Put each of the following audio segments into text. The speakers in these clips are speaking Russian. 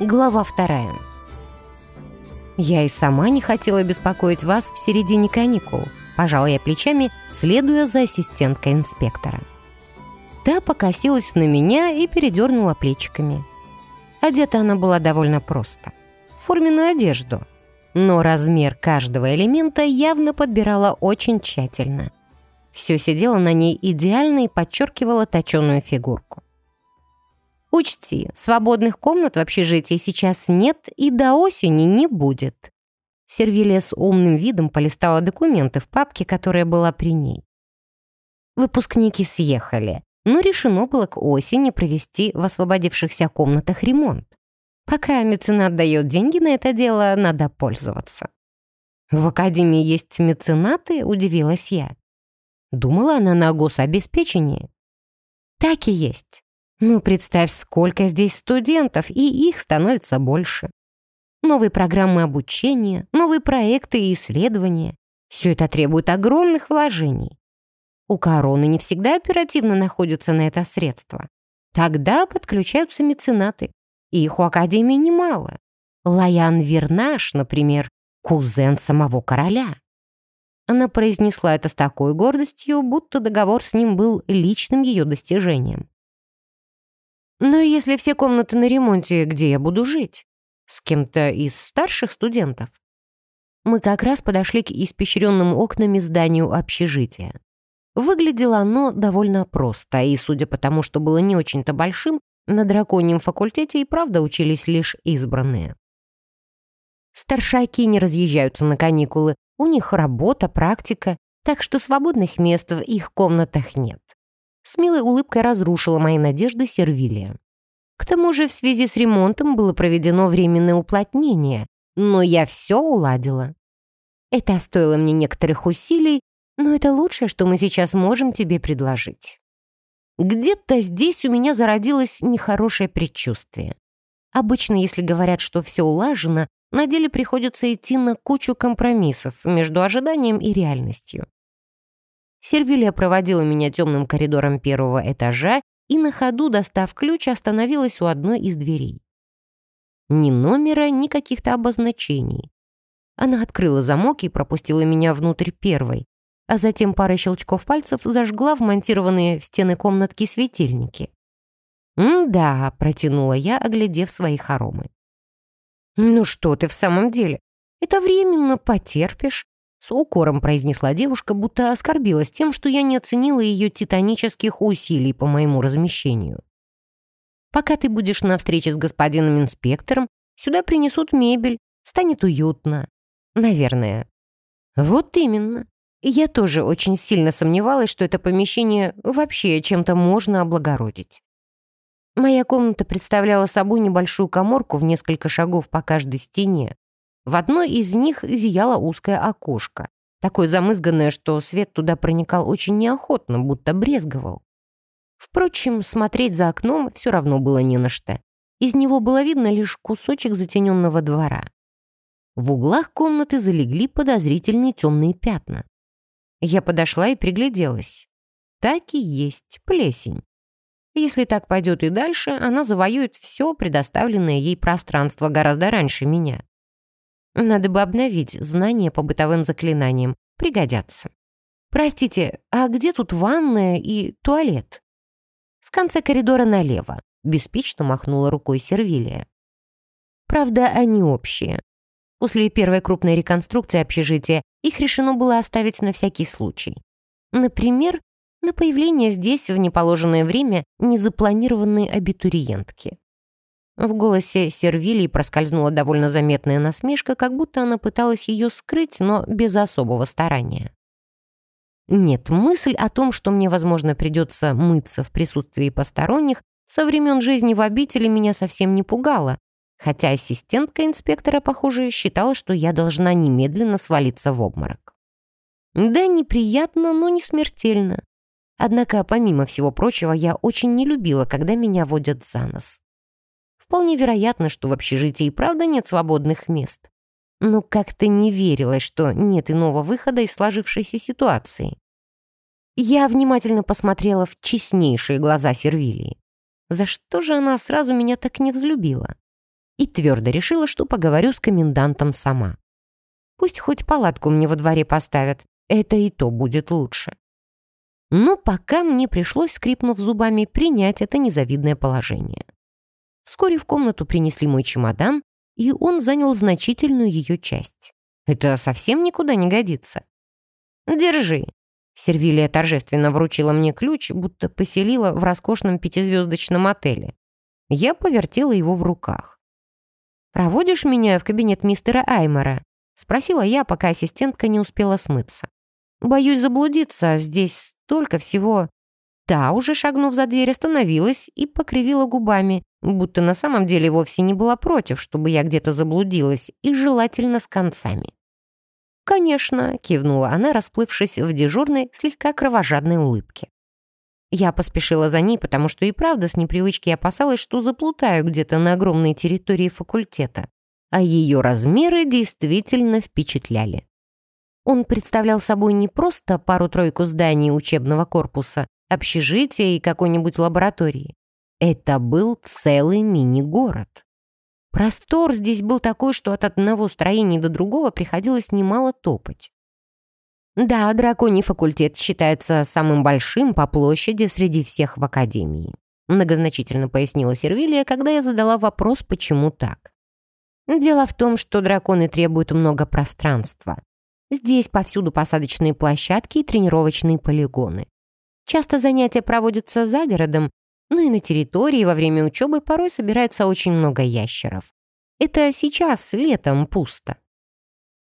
Глава вторая. Я и сама не хотела беспокоить вас в середине каникул. Пожала я плечами, следуя за ассистенткой инспектора. Та покосилась на меня и передернула плечиками. Одета она была довольно просто. Форменную одежду. Но размер каждого элемента явно подбирала очень тщательно. Все сидело на ней идеально и подчеркивало точеную фигурку. Учти, свободных комнат в общежитии сейчас нет и до осени не будет. Сервилия с умным видом полистала документы в папке, которая была при ней. Выпускники съехали, но решено было к осени провести в освободившихся комнатах ремонт. Пока меценат дает деньги на это дело, надо пользоваться. «В академии есть меценаты?» — удивилась я. Думала она на гособеспечении. Так и есть. Ну, представь, сколько здесь студентов, и их становится больше. Новые программы обучения, новые проекты и исследования. Все это требует огромных вложений. У короны не всегда оперативно находятся на это средства. Тогда подключаются меценаты. И их у Академии немало. Лаян Вернаш, например, кузен самого короля. Она произнесла это с такой гордостью, будто договор с ним был личным ее достижением. Но если все комнаты на ремонте, где я буду жить? С кем-то из старших студентов? Мы как раз подошли к испещренным окнами зданию общежития. Выглядело оно довольно просто, и, судя по тому, что было не очень-то большим, на драконьем факультете и правда учились лишь избранные. Старшаки не разъезжаются на каникулы, у них работа, практика, так что свободных мест в их комнатах нет с милой улыбкой разрушила мои надежды Сервилия. К тому же в связи с ремонтом было проведено временное уплотнение, но я все уладила. Это стоило мне некоторых усилий, но это лучшее, что мы сейчас можем тебе предложить. Где-то здесь у меня зародилось нехорошее предчувствие. Обычно, если говорят, что все улажено, на деле приходится идти на кучу компромиссов между ожиданием и реальностью. Сервилия проводила меня темным коридором первого этажа и на ходу, достав ключ, остановилась у одной из дверей. Ни номера, ни каких-то обозначений. Она открыла замок и пропустила меня внутрь первой, а затем парой щелчков пальцев зажгла вмонтированные в стены комнатки светильники. «М-да», — протянула я, оглядев свои хоромы. «Ну что ты в самом деле? Это временно потерпишь. С укором произнесла девушка, будто оскорбилась тем, что я не оценила ее титанических усилий по моему размещению. «Пока ты будешь на встрече с господином инспектором, сюда принесут мебель, станет уютно. Наверное». «Вот именно. Я тоже очень сильно сомневалась, что это помещение вообще чем-то можно облагородить. Моя комната представляла собой небольшую коморку в несколько шагов по каждой стене, в одной из них зияло узкое окошко, такое замызганное, что свет туда проникал очень неохотно, будто брезговал. Впрочем, смотреть за окном все равно было не на что. Из него было видно лишь кусочек затененного двора. В углах комнаты залегли подозрительные темные пятна. Я подошла и пригляделась. Так и есть плесень. Если так пойдет и дальше, она завоюет все предоставленное ей пространство гораздо раньше меня. Надо бы обновить знания по бытовым заклинаниям. Пригодятся. Простите, а где тут ванная и туалет? В конце коридора налево. Беспечно махнула рукой Сервилия. Правда, они общие. После первой крупной реконструкции общежития их решено было оставить на всякий случай. Например, на появление здесь в неположенное время незапланированной абитуриентки. В голосе Сервилии проскользнула довольно заметная насмешка, как будто она пыталась ее скрыть, но без особого старания. Нет, мысль о том, что мне, возможно, придется мыться в присутствии посторонних, со времен жизни в обители меня совсем не пугала, хотя ассистентка инспектора, похоже, считала, что я должна немедленно свалиться в обморок. Да, неприятно, но не смертельно. Однако, помимо всего прочего, я очень не любила, когда меня водят за нос. Вполне вероятно, что в общежитии и правда нет свободных мест. Но как-то не верилось, что нет иного выхода из сложившейся ситуации. Я внимательно посмотрела в честнейшие глаза Сервилии. За что же она сразу меня так не взлюбила? и твердо решила, что поговорю с комендантом сама. Пусть хоть палатку мне во дворе поставят, это и то будет лучше. Но пока мне пришлось, скрипнув зубами, принять это незавидное положение. Вскоре в комнату принесли мой чемодан, и он занял значительную ее часть. Это совсем никуда не годится. «Держи». Сервилия торжественно вручила мне ключ, будто поселила в роскошном пятизвездочном отеле. Я повертела его в руках. «Проводишь меня в кабинет мистера Аймора?» — спросила я, пока ассистентка не успела смыться. «Боюсь заблудиться, здесь столько всего». Та, уже шагнув за дверь, остановилась и покривила губами, будто на самом деле вовсе не была против, чтобы я где-то заблудилась, и желательно с концами. «Конечно», — кивнула она, расплывшись в дежурной, слегка кровожадной улыбке. Я поспешила за ней, потому что и правда с непривычки опасалась, что заплутаю где-то на огромной территории факультета. А ее размеры действительно впечатляли. Он представлял собой не просто пару-тройку зданий учебного корпуса, общежития и какой-нибудь лаборатории. Это был целый мини-город. Простор здесь был такой, что от одного строения до другого приходилось немало топать. Да, драконий факультет считается самым большим по площади среди всех в Академии. Многозначительно пояснила Сервилия, когда я задала вопрос, почему так. Дело в том, что драконы требуют много пространства. Здесь повсюду посадочные площадки и тренировочные полигоны. Часто занятия проводятся за городом, но и на территории во время учебы порой собирается очень много ящеров. Это сейчас, летом, пусто.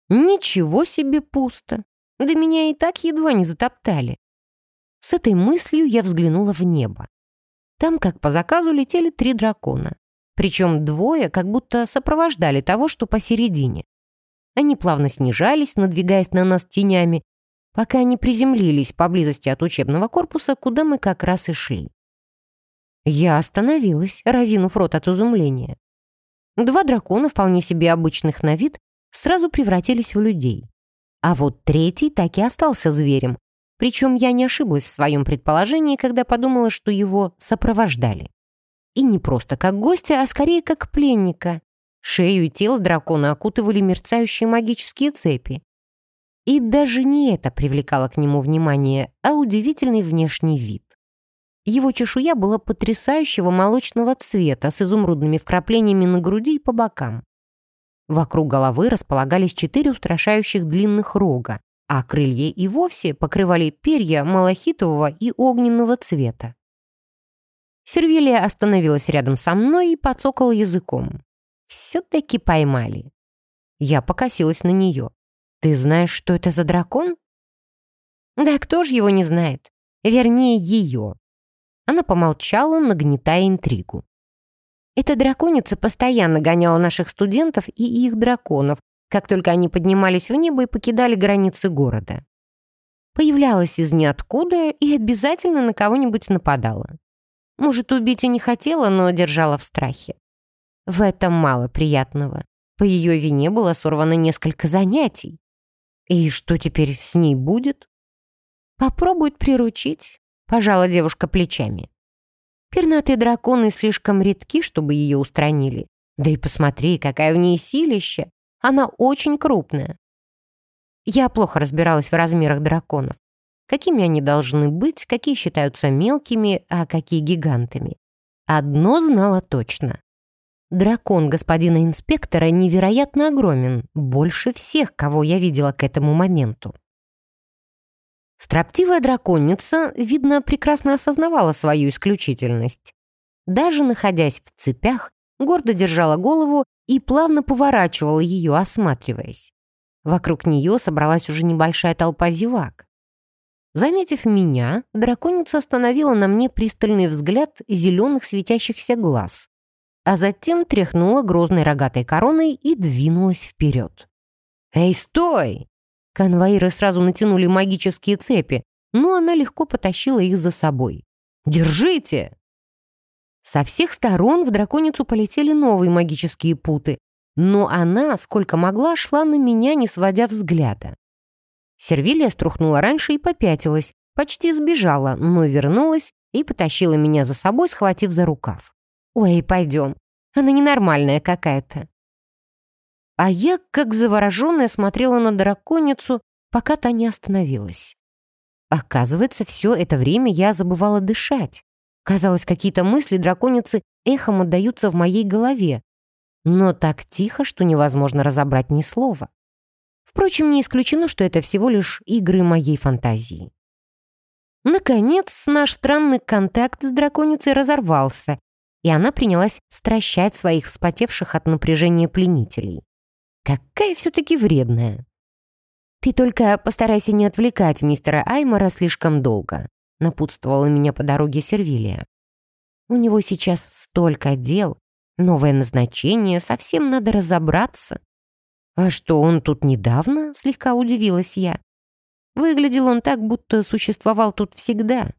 Ничего себе пусто. Да меня и так едва не затоптали. С этой мыслью я взглянула в небо. Там, как по заказу, летели три дракона. Причем двое как будто сопровождали того, что посередине. Они плавно снижались, надвигаясь на нас тенями, пока они приземлились поблизости от учебного корпуса, куда мы как раз и шли. Я остановилась, разинув рот от изумления. Два дракона, вполне себе обычных на вид, сразу превратились в людей. А вот третий так и остался зверем. Причем я не ошиблась в своем предположении, когда подумала, что его сопровождали. И не просто как гостя, а скорее как пленника. Шею и тело дракона окутывали мерцающие магические цепи. И даже не это привлекало к нему внимание, а удивительный внешний вид. Его чешуя была потрясающего молочного цвета с изумрудными вкраплениями на груди и по бокам. Вокруг головы располагались четыре устрашающих длинных рога, а крылья и вовсе покрывали перья малахитового и огненного цвета. Сервилия остановилась рядом со мной и подсокала языком. Все-таки поймали. Я покосилась на нее. «Ты знаешь, что это за дракон?» «Да кто ж его не знает? Вернее, ее». Она помолчала, нагнетая интригу. Эта драконица постоянно гоняла наших студентов и их драконов, как только они поднимались в небо и покидали границы города. Появлялась из ниоткуда и обязательно на кого-нибудь нападала. Может, убить и не хотела, но держала в страхе. В этом мало приятного. По ее вине было сорвано несколько занятий. И что теперь с ней будет? Попробует приручить, пожала девушка плечами. Пернатые драконы слишком редки, чтобы ее устранили. Да и посмотри, какая в ней силища. Она очень крупная. Я плохо разбиралась в размерах драконов. Какими они должны быть, какие считаются мелкими, а какие гигантами. Одно знала точно. Дракон господина инспектора невероятно огромен, больше всех, кого я видела к этому моменту. Строптивая драконица, видно, прекрасно осознавала свою исключительность. Даже находясь в цепях, гордо держала голову и плавно поворачивала ее, осматриваясь. Вокруг нее собралась уже небольшая толпа зевак. Заметив меня, драконица остановила на мне пристальный взгляд зеленых светящихся глаз, а затем тряхнула грозной рогатой короной и двинулась вперед. «Эй, стой!» Конвоиры сразу натянули магические цепи, но она легко потащила их за собой. «Держите!» Со всех сторон в драконицу полетели новые магические путы, но она, сколько могла, шла на меня, не сводя взгляда. Сервилия струхнула раньше и попятилась, почти сбежала, но вернулась и потащила меня за собой, схватив за рукав. «Ой, пойдем. Она ненормальная какая-то. А я, как завороженная, смотрела на драконицу, пока та не остановилась. Оказывается, все это время я забывала дышать. Казалось, какие-то мысли драконицы эхом отдаются в моей голове, но так тихо, что невозможно разобрать ни слова. Впрочем, не исключено, что это всего лишь игры моей фантазии. Наконец, наш странный контакт с драконицей разорвался, и она принялась стращать своих вспотевших от напряжения пленителей. Какая все-таки вредная. «Ты только постарайся не отвлекать мистера Аймора слишком долго», напутствовала меня по дороге Сервилия. «У него сейчас столько дел, новое назначение, совсем надо разобраться». «А что, он тут недавно?» — слегка удивилась я. Выглядел он так, будто существовал тут всегда.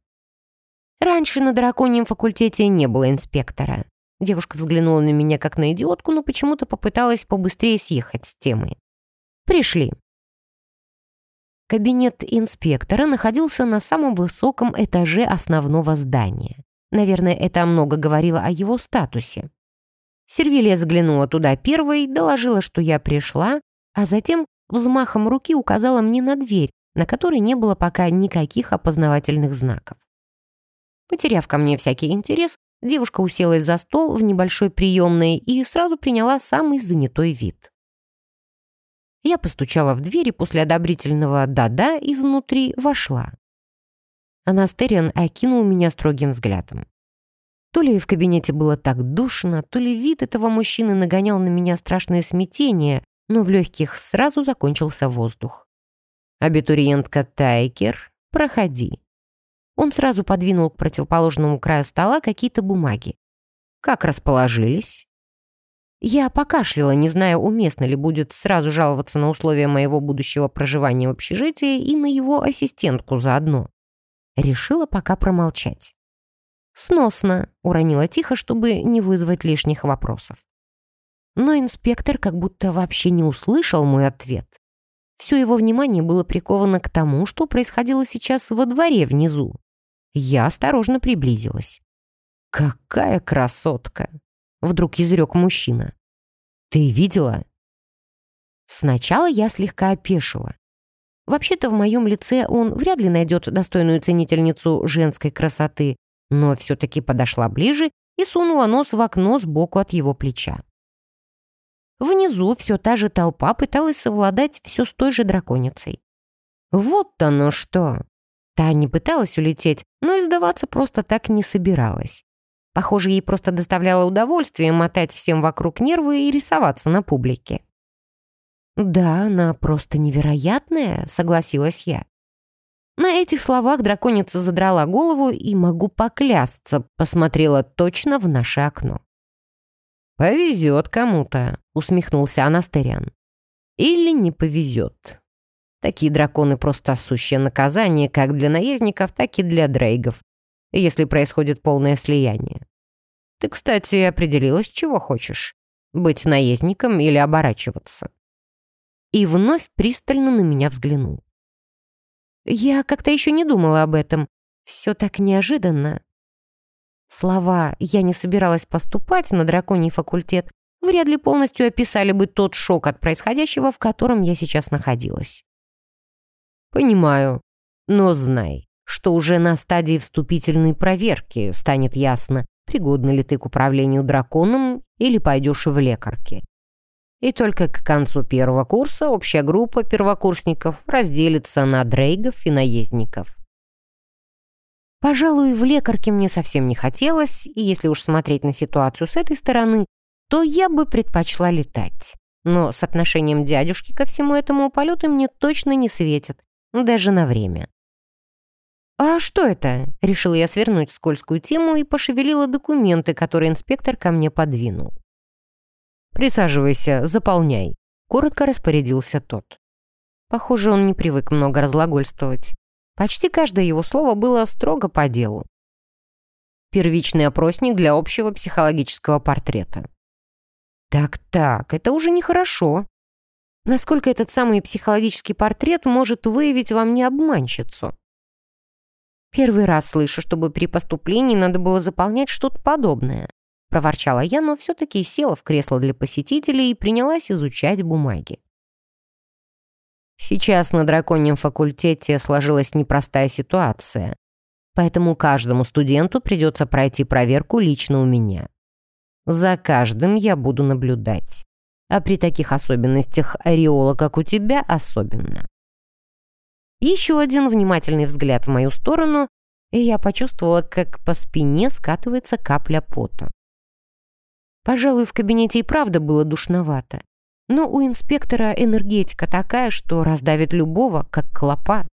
Раньше на драконьем факультете не было инспектора. Девушка взглянула на меня как на идиотку, но почему-то попыталась побыстрее съехать с темы. Пришли. Кабинет инспектора находился на самом высоком этаже основного здания. Наверное, это много говорило о его статусе. Сервилия взглянула туда первой, доложила, что я пришла, а затем взмахом руки указала мне на дверь, на которой не было пока никаких опознавательных знаков. Потеряв ко мне всякий интерес, девушка уселась за стол в небольшой приемной и сразу приняла самый занятой вид. Я постучала в дверь и после одобрительного «да-да» изнутри вошла. Анастериан окинул меня строгим взглядом. То ли в кабинете было так душно, то ли вид этого мужчины нагонял на меня страшное смятение, но в легких сразу закончился воздух. «Абитуриентка Тайкер, проходи». Он сразу подвинул к противоположному краю стола какие-то бумаги. «Как расположились?» Я покашляла, не зная, уместно ли будет сразу жаловаться на условия моего будущего проживания в общежитии и на его ассистентку заодно. Решила пока промолчать. «Сносно», — уронила тихо, чтобы не вызвать лишних вопросов. Но инспектор как будто вообще не услышал мой ответ. Все его внимание было приковано к тому, что происходило сейчас во дворе внизу. Я осторожно приблизилась. «Какая красотка!» Вдруг изрек мужчина. «Ты видела?» Сначала я слегка опешила. Вообще-то в моем лице он вряд ли найдет достойную ценительницу женской красоты, но все-таки подошла ближе и сунула нос в окно сбоку от его плеча. Внизу все та же толпа пыталась совладать все с той же драконицей. Вот оно что! Та не пыталась улететь, но и сдаваться просто так не собиралась. Похоже, ей просто доставляло удовольствие мотать всем вокруг нервы и рисоваться на публике. «Да, она просто невероятная», — согласилась я. На этих словах драконица задрала голову и, могу поклясться, посмотрела точно в наше окно. «Повезет кому-то», — усмехнулся Анастериан. «Или не повезет. Такие драконы просто сущее наказание как для наездников, так и для дрейгов если происходит полное слияние. Ты, кстати, определилась, чего хочешь? Быть наездником или оборачиваться?» И вновь пристально на меня взглянул. Я как-то еще не думала об этом. Все так неожиданно. Слова «я не собиралась поступать на драконий факультет» вряд ли полностью описали бы тот шок от происходящего, в котором я сейчас находилась. «Понимаю, но знай, что уже на стадии вступительной проверки станет ясно, пригодна ли ты к управлению драконом или пойдешь в лекарки. И только к концу первого курса общая группа первокурсников разделится на дрейгов и наездников. Пожалуй, в лекарке мне совсем не хотелось, и если уж смотреть на ситуацию с этой стороны, то я бы предпочла летать. Но с отношением дядюшки ко всему этому полеты мне точно не светят, даже на время. «А что это?» — решила я свернуть скользкую тему и пошевелила документы, которые инспектор ко мне подвинул. «Присаживайся, заполняй», — коротко распорядился тот. Похоже, он не привык много разлагольствовать. Почти каждое его слово было строго по делу. Первичный опросник для общего психологического портрета. Так-так, это уже нехорошо. Насколько этот самый психологический портрет может выявить во мне обманщицу? Первый раз слышу, чтобы при поступлении надо было заполнять что-то подобное. проворчала я, но все-таки села в кресло для посетителей и принялась изучать бумаги. Сейчас на драконьем факультете сложилась непростая ситуация, поэтому каждому студенту придется пройти проверку лично у меня. За каждым я буду наблюдать. А при таких особенностях ореола, как у тебя, особенно. Еще один внимательный взгляд в мою сторону, и я почувствовала, как по спине скатывается капля пота. Пожалуй, в кабинете и правда было душновато. Но у инспектора энергетика такая, что раздавит любого, как клопа.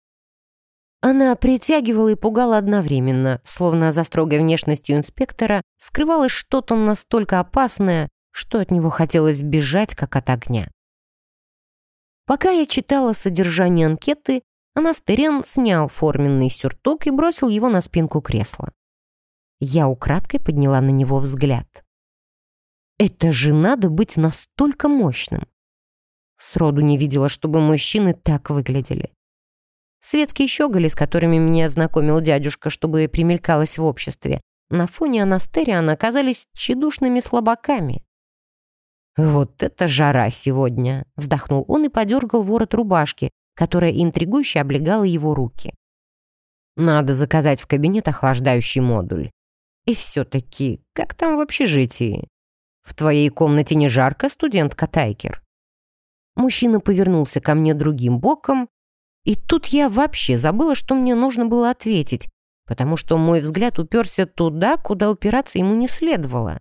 Она притягивала и пугала одновременно, словно за строгой внешностью инспектора скрывалось что-то настолько опасное, что от него хотелось бежать, как от огня. Пока я читала содержание анкеты, Анастериан снял форменный сюртук и бросил его на спинку кресла. Я украдкой подняла на него взгляд. Это же надо быть настолько мощным. Сроду не видела, чтобы мужчины так выглядели. Светские щеголи, с которыми меня знакомил дядюшка, чтобы примелькалась в обществе, на фоне Анастериана оказались тщедушными слабаками. «Вот это жара сегодня!» — вздохнул он и подергал ворот рубашки, которая интригующе облегала его руки. «Надо заказать в кабинет охлаждающий модуль. И все-таки, как там в общежитии? В твоей комнате не жарко, студентка Тайкер?» Мужчина повернулся ко мне другим боком и тут я вообще забыла, что мне нужно было ответить, потому что мой взгляд уперся туда, куда упираться ему не следовало.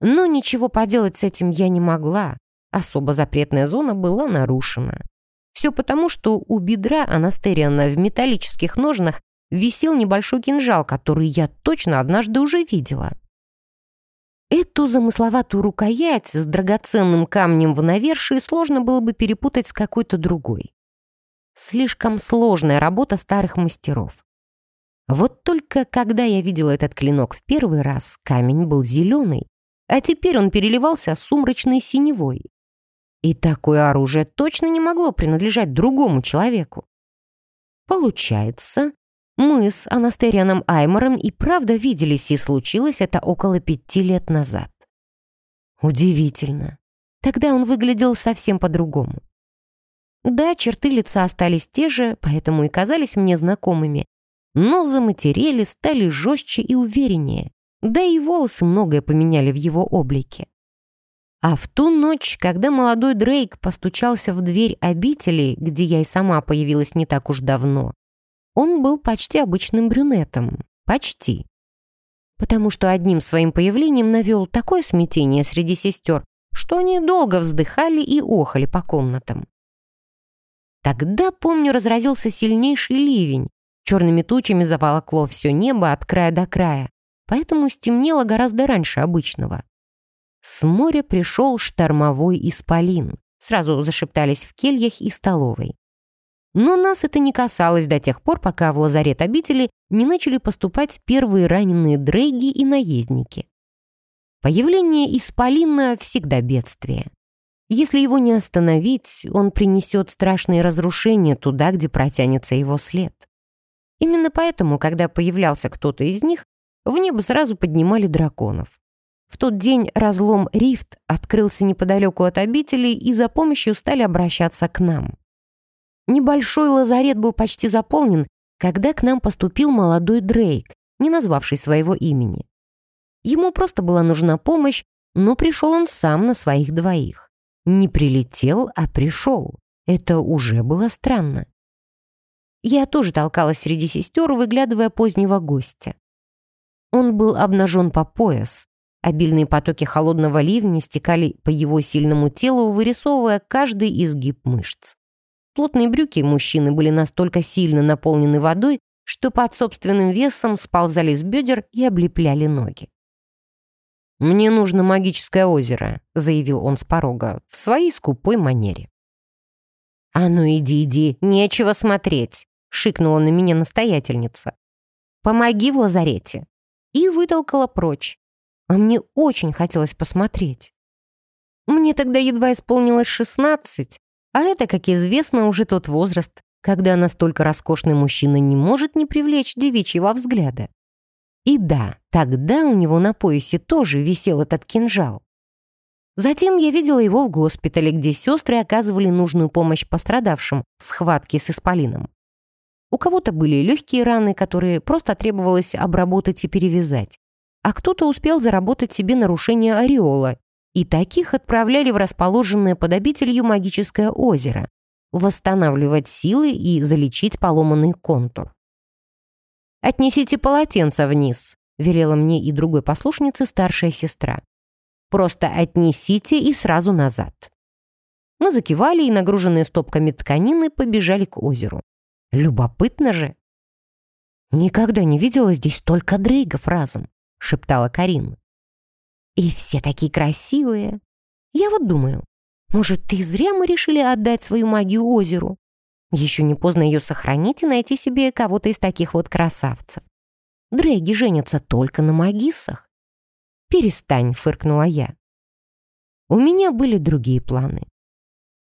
Но ничего поделать с этим я не могла. Особо запретная зона была нарушена. Все потому, что у бедра Анастериана в металлических ножнах висел небольшой кинжал, который я точно однажды уже видела. Эту замысловатую рукоять с драгоценным камнем в навершии сложно было бы перепутать с какой-то другой. Слишком сложная работа старых мастеров. Вот только когда я видела этот клинок в первый раз, камень был зеленый, а теперь он переливался сумрачной синевой. И такое оружие точно не могло принадлежать другому человеку. Получается, мы с Анастерианом Аймором и правда виделись, и случилось это около пяти лет назад. Удивительно. Тогда он выглядел совсем по-другому. Да, черты лица остались те же, поэтому и казались мне знакомыми. Но заматерели, стали жестче и увереннее. Да и волосы многое поменяли в его облике. А в ту ночь, когда молодой Дрейк постучался в дверь обители, где я и сама появилась не так уж давно, он был почти обычным брюнетом. Почти. Потому что одним своим появлением навел такое смятение среди сестер, что они долго вздыхали и охали по комнатам. Тогда, помню, разразился сильнейший ливень. Черными тучами заволокло все небо от края до края, поэтому стемнело гораздо раньше обычного. С моря пришел штормовой исполин. Сразу зашептались в кельях и столовой. Но нас это не касалось до тех пор, пока в лазарет обители не начали поступать первые раненые дрейги и наездники. Появление исполина всегда бедствие. Если его не остановить, он принесет страшные разрушения туда, где протянется его след. Именно поэтому, когда появлялся кто-то из них, в небо сразу поднимали драконов. В тот день разлом Рифт открылся неподалеку от обители, и за помощью стали обращаться к нам. Небольшой лазарет был почти заполнен, когда к нам поступил молодой Дрейк, не назвавший своего имени. Ему просто была нужна помощь, но пришел он сам на своих двоих. Не прилетел, а пришел. Это уже было странно. Я тоже толкалась среди сестер, выглядывая позднего гостя. Он был обнажен по пояс. Обильные потоки холодного ливня стекали по его сильному телу, вырисовывая каждый изгиб мышц. Плотные брюки мужчины были настолько сильно наполнены водой, что под собственным весом сползали с бедер и облепляли ноги. «Мне нужно магическое озеро», — заявил он с порога, в своей скупой манере. «А ну иди, иди, нечего смотреть», — шикнула на меня настоятельница. «Помоги в лазарете». И вытолкала прочь. А мне очень хотелось посмотреть. Мне тогда едва исполнилось шестнадцать, а это, как известно, уже тот возраст, когда настолько роскошный мужчина не может не привлечь девичьего взгляда. И да, тогда у него на поясе тоже висел этот кинжал. Затем я видела его в госпитале, где сестры оказывали нужную помощь пострадавшим в схватке с исполином. У кого-то были легкие раны, которые просто требовалось обработать и перевязать. А кто-то успел заработать себе нарушение ореола, и таких отправляли в расположенное под обителью магическое озеро, восстанавливать силы и залечить поломанный контур. «Отнесите полотенце вниз», — велела мне и другой послушнице старшая сестра. Просто отнесите и сразу назад». Мы закивали и, нагруженные стопками тканины, побежали к озеру. Любопытно же. «Никогда не видела здесь столько дрейгов разом», — шептала Карин. «И все такие красивые. Я вот думаю, может, ты зря мы решили отдать свою магию озеру? Еще не поздно ее сохранить и найти себе кого-то из таких вот красавцев. Дрейги женятся только на магиссах. «Перестань», — фыркнула я. У меня были другие планы.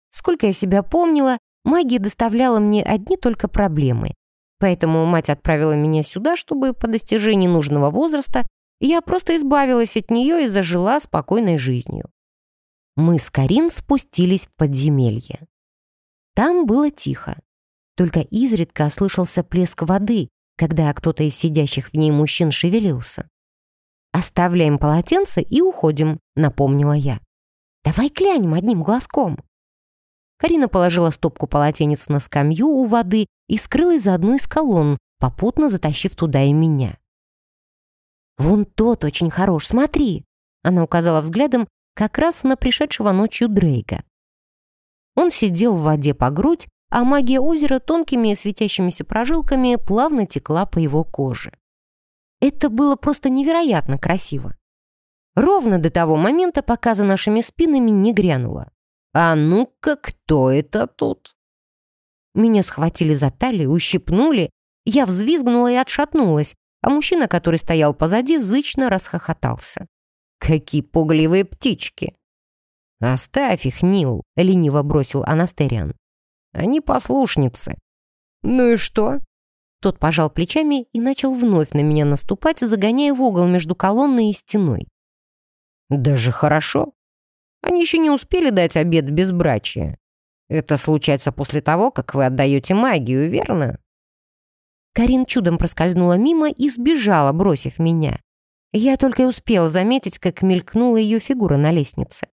Сколько я себя помнила, магия доставляла мне одни только проблемы. Поэтому мать отправила меня сюда, чтобы по достижении нужного возраста я просто избавилась от нее и зажила спокойной жизнью. Мы с Карин спустились в подземелье. Там было тихо. Только изредка слышался плеск воды, когда кто-то из сидящих в ней мужчин шевелился. «Оставляем полотенце и уходим», — напомнила я. «Давай клянем одним глазком». Карина положила стопку полотенец на скамью у воды и скрылась за одну из колонн, попутно затащив туда и меня. «Вон тот очень хорош, смотри!» Она указала взглядом как раз на пришедшего ночью Дрейка. Он сидел в воде по грудь, а магия озера тонкими светящимися прожилками плавно текла по его коже. Это было просто невероятно красиво. Ровно до того момента, пока за нашими спинами не грянуло. «А ну-ка, кто это тут?» Меня схватили за талию, ущипнули, я взвизгнула и отшатнулась, а мужчина, который стоял позади, зычно расхохотался. «Какие пугливые птички!» «Оставь их, Нил», — лениво бросил Анастериан. «Они послушницы». «Ну и что? Тот пожал плечами и начал вновь на меня наступать, загоняя в угол между колонной и стеной. «Даже хорошо. Они еще не успели дать обед безбрачия. Это случается после того, как вы отдаете магию, верно?» Карин чудом проскользнула мимо и сбежала, бросив меня. Я только и успела заметить, как мелькнула ее фигура на лестнице.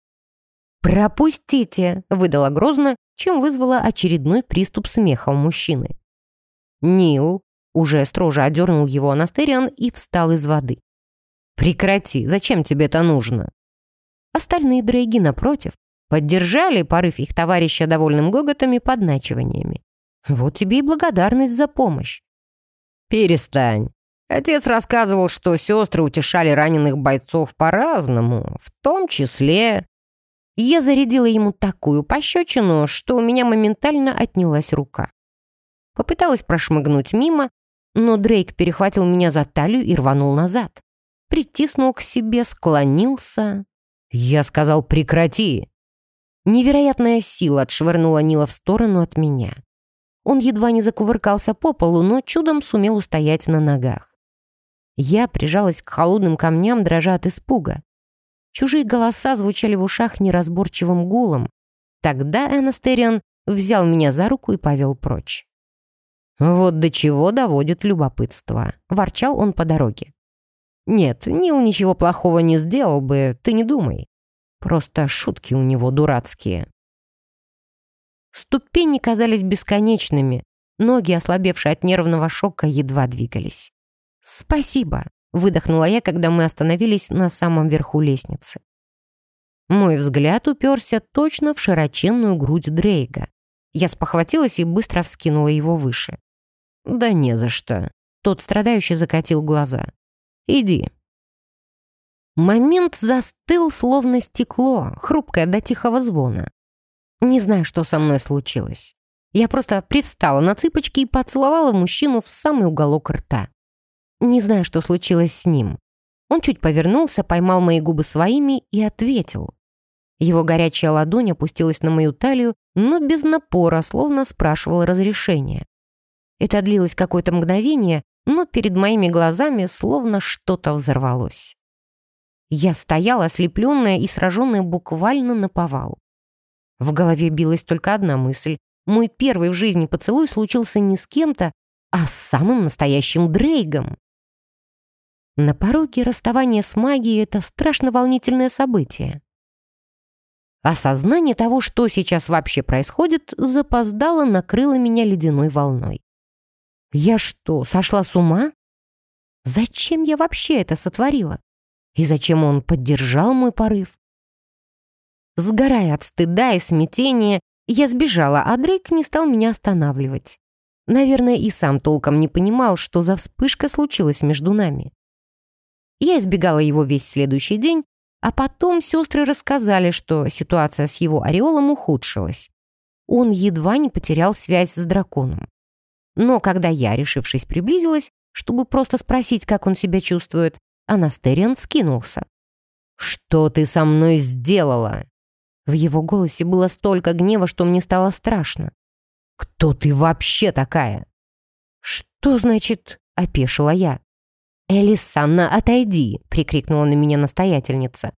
«Пропустите!» — выдала грозно, чем вызвала очередной приступ смеха у мужчины. «Нил!» — уже строже одернул его Анастериан и встал из воды. «Прекрати! Зачем тебе это нужно?» Остальные дрейги, напротив, поддержали, порыв их товарища довольным гоготом и подначиваниями. «Вот тебе и благодарность за помощь». «Перестань!» Отец рассказывал, что сестры утешали раненых бойцов по-разному, в том числе... Я зарядила ему такую пощечину, что у меня моментально отнялась рука. Попыталась прошмыгнуть мимо, но Дрейк перехватил меня за талию и рванул назад. Притиснул к себе, склонился. Я сказал «прекрати». Невероятная сила отшвырнула Нила в сторону от меня. Он едва не закувыркался по полу, но чудом сумел устоять на ногах. Я прижалась к холодным камням, дрожа от испуга. Чужие голоса звучали в ушах неразборчивым гулом. Тогда Энастериан взял меня за руку и повел прочь. «Вот до чего доводит любопытство», — ворчал он по дороге. «Нет, Нил ничего плохого не сделал бы, ты не думай. Просто шутки у него дурацкие». Ступени казались бесконечными, ноги, ослабевшие от нервного шока, едва двигались. «Спасибо», — выдохнула я, когда мы остановились на самом верху лестницы. Мой взгляд уперся точно в широченную грудь Дрейга. Я спохватилась и быстро вскинула его выше. «Да не за что». Тот страдающий закатил глаза. «Иди». Момент застыл, словно стекло, хрупкое до тихого звона. Не знаю, что со мной случилось. Я просто привстала на цыпочки и поцеловала мужчину в самый уголок рта. Не знаю, что случилось с ним. Он чуть повернулся, поймал мои губы своими и ответил. Его горячая ладонь опустилась на мою талию, но без напора, словно спрашивал разрешения. Это длилось какое-то мгновение, но перед моими глазами словно что-то взорвалось. Я стояла ослепленная и сраженная буквально на повал. В голове билась только одна мысль. Мой первый в жизни поцелуй случился не с кем-то, а с самым настоящим Дрейгом. На пороге расставание с магией — это страшно волнительное событие. Осознание того, что сейчас вообще происходит, запоздало накрыло меня ледяной волной. Я что, сошла с ума? Зачем я вообще это сотворила? И зачем он поддержал мой порыв? Сгорая от стыда и смятения, я сбежала, а Дрейк не стал меня останавливать. Наверное, и сам толком не понимал, что за вспышка случилась между нами. Я избегала его весь следующий день, а потом сестры рассказали, что ситуация с его ореолом ухудшилась. Он едва не потерял связь с драконом. Но когда я, решившись, приблизилась, чтобы просто спросить, как он себя чувствует, Анастериан скинулся. «Что ты со мной сделала?» В его голосе было столько гнева, что мне стало страшно. «Кто ты вообще такая?» «Что значит?» — опешила я. «Элисанна, отойди!» — прикрикнула на меня настоятельница.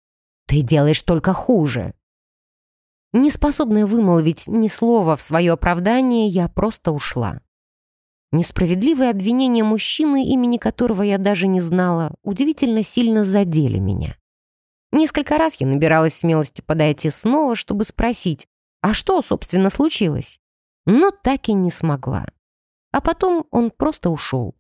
«Ты делаешь только хуже!» Неспособная вымолвить ни слова в свое оправдание, я просто ушла. Несправедливые обвинения мужчины, имени которого я даже не знала, удивительно сильно задели меня. Несколько раз я набиралась смелости подойти снова, чтобы спросить, а что, собственно, случилось? Но так и не смогла. А потом он просто ушел.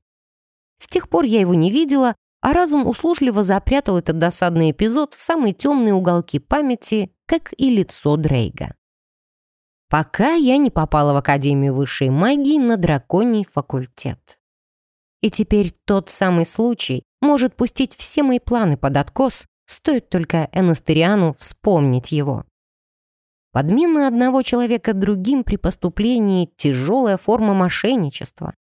С тех пор я его не видела, а разум услужливо запрятал этот досадный эпизод в самые темные уголки памяти, как и лицо Дрейга пока я не попала в Академию высшей магии на драконий факультет. И теперь тот самый случай может пустить все мои планы под откос, стоит только Энастериану вспомнить его. Подмена одного человека другим при поступлении – тяжелая форма мошенничества.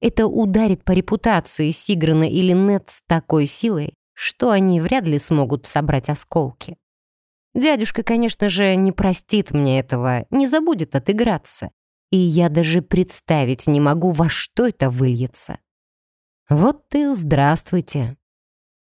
Это ударит по репутации Сиграна или Нет с такой силой, что они вряд ли смогут собрать осколки. Дядюшка, конечно же, не простит мне этого, не забудет отыграться. И я даже представить не могу, во что это выльется. Вот ты здравствуйте.